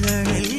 Learning.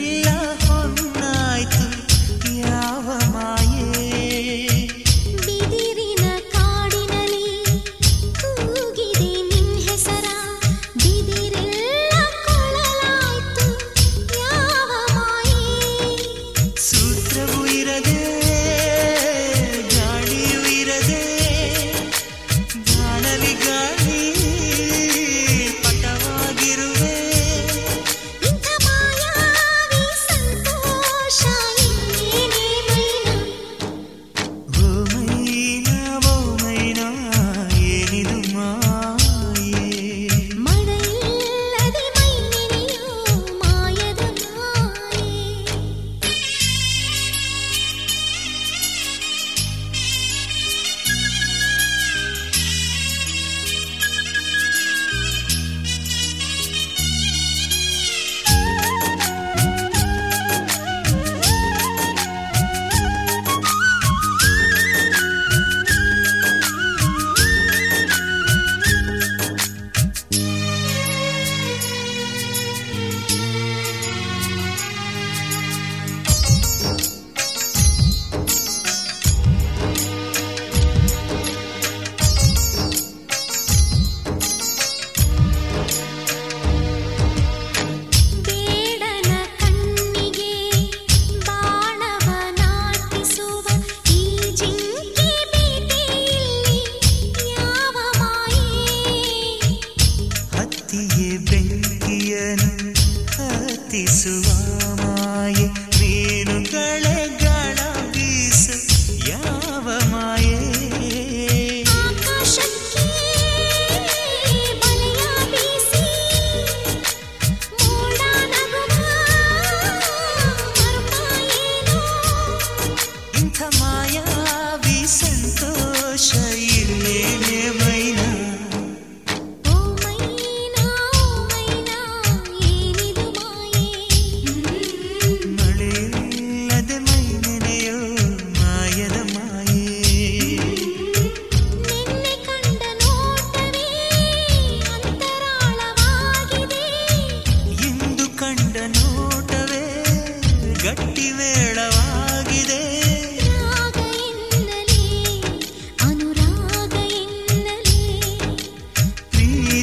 ಹತ್ತಿಸುವ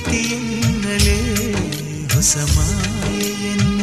ಪ್ರೀತಿ ಎನ್ನಲೇ ಹೊಸ ಮಾಯೆ ಎನ್ನಲೇ